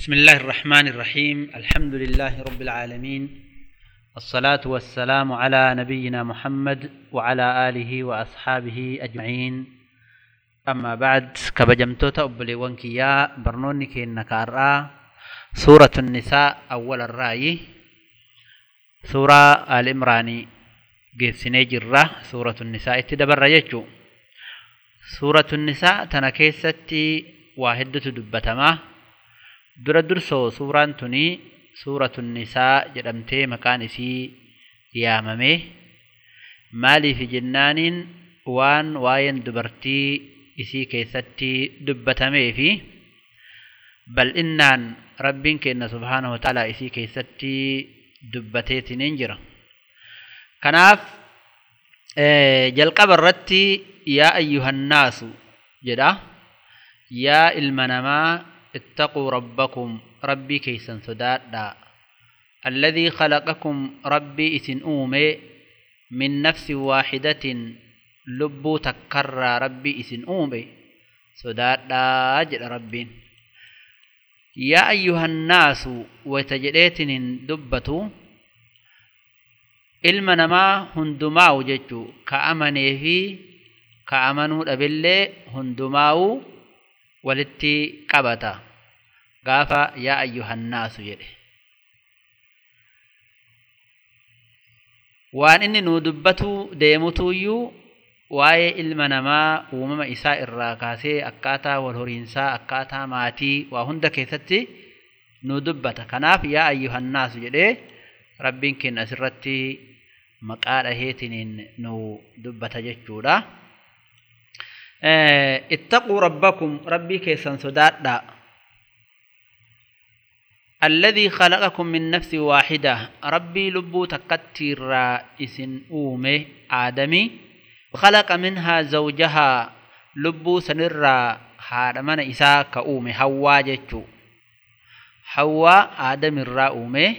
بسم الله الرحمن الرحيم. الحمد لله رب العالمين. الصلاة والسلام على نبينا محمد وعلى آله وأصحابه أجمعين. أما بعد كبجمتوتا أبلي وانكيا برنوني كينك أرى سورة النساء أول الرأي. سورة الإمراني geessinee jirra suuratu nisaa itti dabarra jechuu suuratu nisaa tana keessatti dura dursoo suuraan tuni suuratu nisaa jedhamtee maqaan isii yaamame maaliif jennaaniin waan waa'een dubartii isii keessatti dubbatamee fi bal'innaan rabbiin kenna subhaanahu wa ta'ala isii keessatti dubbateetiniin jira kanaaf jalqaba irratti yaa ayyuhannaasu jedha yaa ilma namaa اتقوا ربكم ربي كيسن سداد الذي خلقكم ربي إسن أومي من نفس واحدة لبو تكرر ربي إسن أومي. سداد أجل ربي يا أيها الناس وتجريتن دبتو المنما هندما وجدتو كأمني في كأمنو الأبلي هندما ولتي قبطه gaafa yaa ayyuhannaasu jedhe. Waan inni nuu dubbatu deemutuyyuu waa'ee ilma namaa uumama isaa irraa kaasee akkaataa wal horiinsaa akkaataa maatii waa hunda keessatti nuu dubbata. Kanaaf yaa ayyuhannaasu jedhee rabbiin kenna asirratti maqaa dhaheetiniin nu dubbata jechuudha. Ittaquu rabbakum rabbii keessan sodaadha الذي خلقكم من نفس واحدة. ربي لبو تكتر رائس أومي آدمي. خلق منها زوجها. لبو سنر حارمان إساء كأومي حوا جيتشو حوا آدم الرا أومي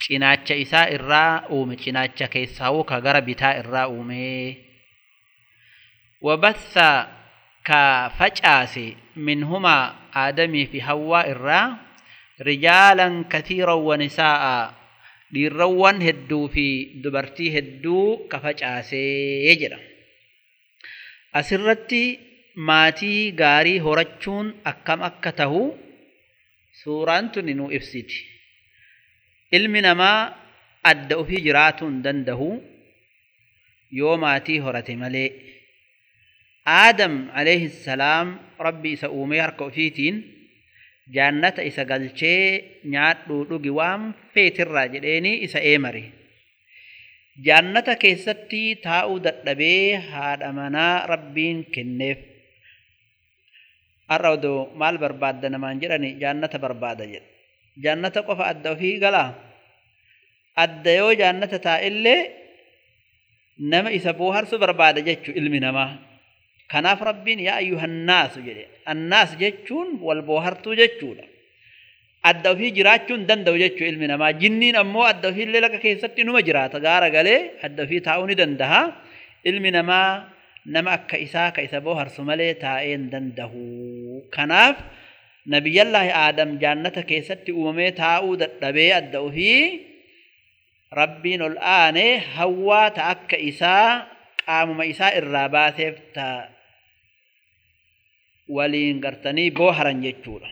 چناچا إساء الرا أومي چناچا كيساو كغر بتا الرا أومي وبث كفجأس منهما آدمي في حوا الرا. Kathiiran wa nisaa'a dhiirrawwan hedduu fi dubartii hedduu ka facaasee jedha asirratti maatii gaarii horachuun akkam akka tahu suuraan tuni nu ibsiti ilmi namaa adda ofii jiraatuu hin danda'u yoo maatii horate malee aadam alayhi salaam rabbi isa uumee harka ofiitiin jaannata isa galchee nyaadhuu dhugi waan feetirraa jedheeni isa eemare jaannata keessatti taa'uu dadhabee haadha manaa rabbiin kenneef. Har'a odoo maal barbaadda namaan jedhani jaannata barbaada jedha jaannata qofa adda ofii galaa? Adda yoo jaannata taa'illee nama isa booharsu barbaada jechuu ilmi namaa كناف ربين يا أيها الناس جري الناس جتون والبوهرتو جتون الدوفي جراتون دن دوجة علمنا ما جنين أمو الدوفي اللي لك كيسة تنو مجرات غارة غالي الدوفي تاوني دن دها علمنا ما نما كيسا كيسا بوهر سمالي تاين دن دهو كناف نبي الله آدم جانة كيسة أممي تاو دبي الدوفي ربين الآن هوا تاك كيسا قام ما إساء الرابات waliin gartanii booharan jechuudha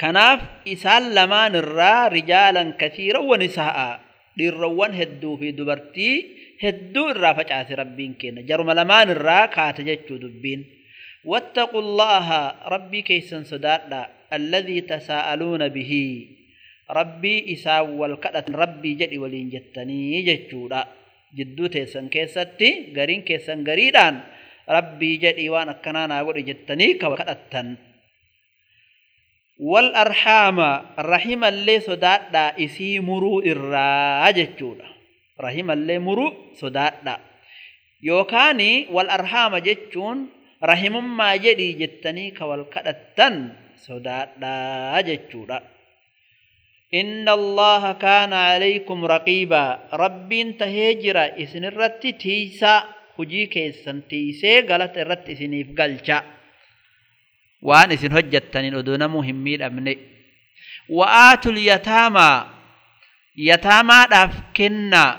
kanaaf isaan lamaan irraa rijaalan kasiiran wa nisaa'a dhiirrawwan hedduu fi dubartii hedduu irraa facaase rabbiin kenna jaruma lamaan irraa kaate jechuu dubbiin واتقوا الله ربي كيسن صدادا الذي تساءلون به ربي إسا والكدت ربي جدي ولين جتني جتشودا جدو تيسن كيستي غرين كيسن غريدان ربي جدي وانا كنانا ودي جتني كوكدتن والأرحام الرحيم اللي صدادا إسي مرو إرا جتشودا رحيم اللي مرو صدادا يوكاني والأرحام جتشون rahimummaa jedhii jettanii ka wal kadhattan sodaadhaa jechuudha allaha kaana calaykum raqiibaa rabbiin tahee jira isin irratti tiisaa hujii keessan tiisee galata irratti isiniif galcha. Waan isin hojjettaniin odoo namuu hin miidhamne. Wa'aatul yataamaa yataamaadhaaf kennaa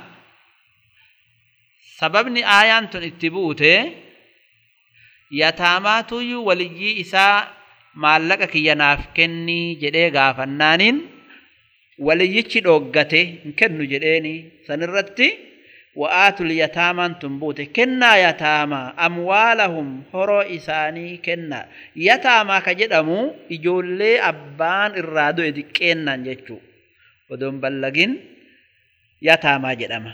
sababni aayaan tun itti buute yataamaatuyyuu waliyyii isaa maallaqa kiyyanaaf kennii jedhee gaafannaaniin waliyyichi dhooggate hin kennu jedheeni sanirratti وآتوا اليتامى تنبوت كنا يتامى أموالهم هرو إساني كنا يتامى كجدمو إجولي أبان إرادو إدكينا جتشو ودون بلغين يتامى جدما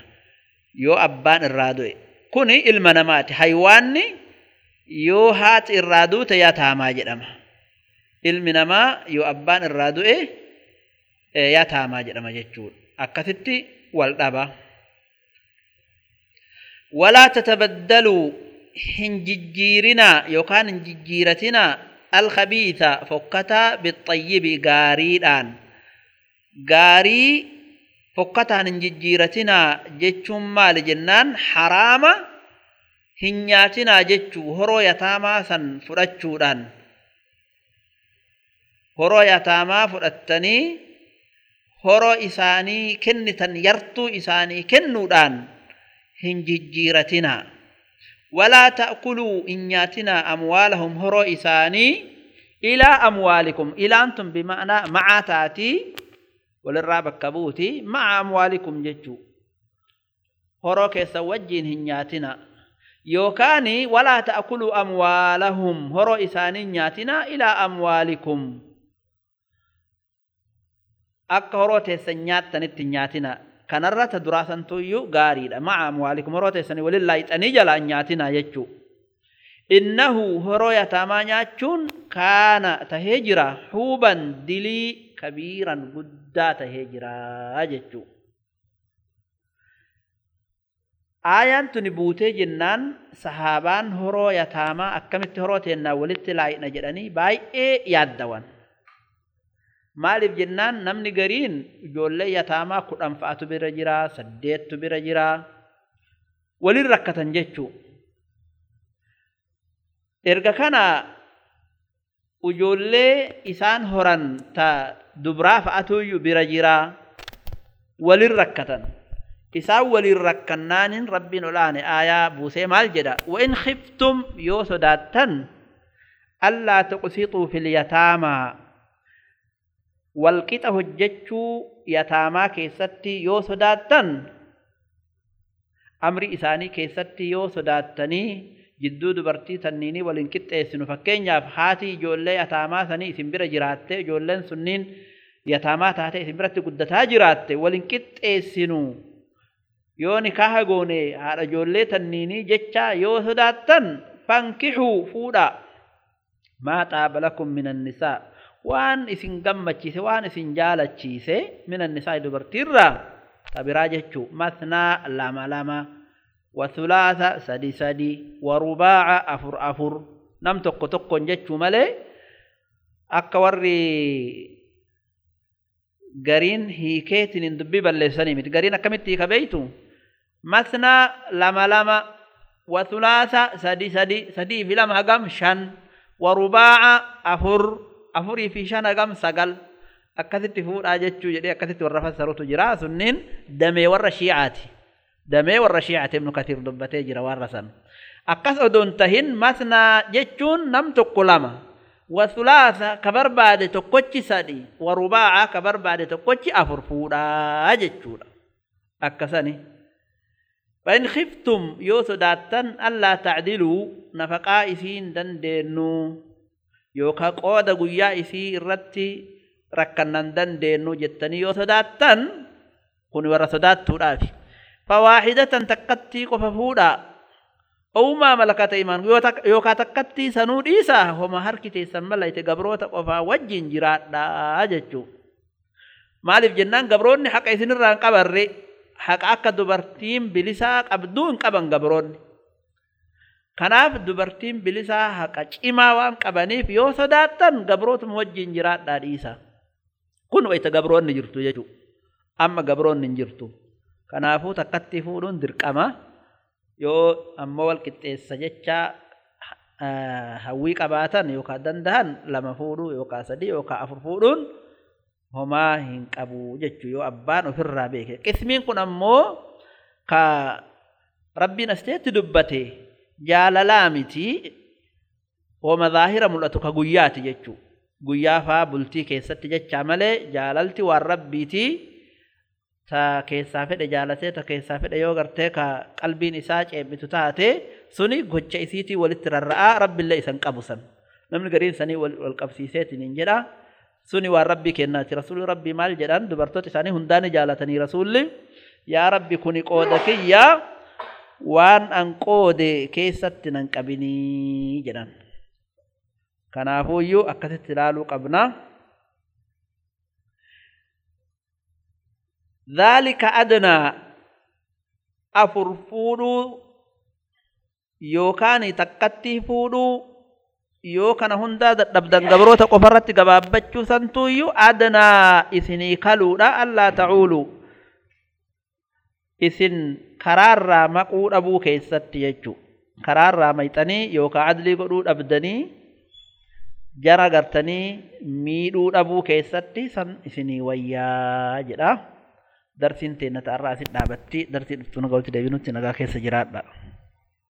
يو أبان إرادو كوني المنمات حيواني يو هات إرادو تيتامى جدما المنما يو أبان إرادو إيه يتامى جدما جتشو أكثتي والدبا ولا تتبدلوا هنججيرنا يوكان هنججيرتنا الخبيثة فقطة بالطيب غاريدان غاري فقطة هنججيرتنا جيتشم مال جنان حرام هنياتنا جيتشو هرو يتاما سن فرچودان هرو يتاما فرتني هرو إساني كنتن يرتو إساني كنودان hin jijjiiratinaa. Walaa ta'kuluu hin nyaatinaa amwaalahum horoo isaanii ilaa amwaalikum. Ilaan tun bima'anaa macaa taatii walirraa bakka buuti maca amwaalikum jechuu. Horoo keessan wajjiin hin nyaatinaa. Yookaan walaa ta'kuluu amwaalahum horoo isaanii nyaatinaa ilaa amwaalikum. Akka horoo teessan nyaattanitti nyaatinaa kanarra ta duraa santuyyuu gaariidha. Maca amwaalikum horoo teessanii walin laayixanii jalaa nyaatinaa jechuu. Innahu horoo yataamaa nyaachuun kaana tahee jira. Huuban dilii kabiiran guddaa tahee jira jechuu. Aayaan tuni buutee jennaan sahaabaan horoo yataamaa akkamitti horoo teennaa walitti laayina jedhanii baay'ee yaaddawan maaliif jennaan namni gariin ijoollee yataamaa kudhan fa'atu bira jira saddeettu bira jira walin rakkatan jechuu erga kana ijoollee isaan horan ta dubraa fa'atuyyuu bira jira walin rakkatan isaan waliin rakkannaanin rabbiin olaane aayaa buusee maal jedha وإن خفتم yoo sodaattan ألا تقسطوا في اليتامى walqixa hojjechuu yataamaa keessatti yoo sodaattan amri isaanii keessatti yoo sodaattanii jidduu dubartii tanniinii waliin qixxeessinu. Fakkeenyaaf haati ijoollee yataamaa sanii isin bira jiraatte ijoolleen sunniin yataamaa taate isin biratti guddataa jiraatte waliin qixxeessinu. Yoo nikaaha goone haadha ijoollee tanniinii jecha yoo sodaattan fankixuu fuudha maa xaaba lakum min annisaa waan isin gammachiise waan isin jaalachiise min annisaa dubartiirraa tabiraa jechuu masnaa lama lama wasulaasa sadi sadi warubaaca afur afur nam tokko tokkon jechuu malee akka warri gariin hiikeetiin dubbii balleessanii miti gariin akkamitti hiika beeytu masnaa lama lama wasulaasa sadi sadi sadii fi lama hagam shan warubaaca afur afurii fi shan sagal akkasitti fuudhaa jechuu jedhee akkasitti warra fassarutu jira sunniin damee warra shiicaati damee warra shiicaati ibnu kasiir dubbatee jira warra san akkas odoon tahin masnaa jechuun nam tokko lama wasulaasa ka barbaade tokkochi sadi warubaaca ka barbaade tokkochi afur fuudhaa jechuudha akkasani فإن خفتم يو صداتن ألا تعدلوا نفقا إسين دندنو قود قويا إسي الرتي ركنن دندنو جتني يو صداتن كن ورا صداتو رافي فواحدة تكتي قففودا أو ما ملكت إيمان يوكا تكتي سنود إيسا هما هركتي سملا يتقبروتا قفا وجين جرات دا جتشو مالف جنان قبروني حق إسن الران قبر haqa akka dubartiin bilisaa qabduu hin qaban gabroonni. Kanaaf dubartiin bilisaa haqa cimaa waan qabaniif yoo sodaattan gabrootuma wajjin jiraadhaa dhiisa kun wayita gabroonni jirtu jechuu amma gabroonni hin jirtu kanaafuu takkatti fuudhuun dirqama yoo ammoo wal qixxeessa jechaa hawwii qabaatan yookaan dandahan lama fuudhuu yookaan sadii yookaan afur fuudhuun homaa hin qabu jechuu yoo abbaan ofirraa beeke qismiin kun ammoo ka rabbiin asteetti dubbate jaalalaa miti homa zaahira mul'atu ka guyyaati jechuu. Guyyaa faa bultii keessatti jechaa malee jaalalti waan rabbiitii ta keessaa fedhe jaalatee ta keessaa fedhe yoo gartee ka qalbiin isaa ceebbitu taate suni gocha isiitii walitti rarra'aa rabbillee isan qabu san. Namni gariin sanii wal qabsiiseetiin jedha suni waan rabbii kennaati. Rasuulli rabbii maal jedhan? Dubartoota isaanii hundaan jaalatanii rasuulli yaa rabbi kuni qooda kiyyaa an qoode keessatti nan qabinii jedhan. Kanaafuuyyuu akkasitti ilaaluu qabna. ذلك أدنى أفر فودو يوكاني تكتي فودو يوكان هندا دبدن غبروتا قفرت غبابچو سنتويو أدنى إسني كالودا ألا تعولوا إسن كرارا مقود أبو كيست يجو كرارا ميتني يوكا عدلي قدود أبدني جرى غرتني ميدود أبو كيست سن إسني ويا جدا darsiin teennata irraa asin dhaabatti darsii dhuftuu nagaa walitti deebinutti nagaa keessa jiraadha.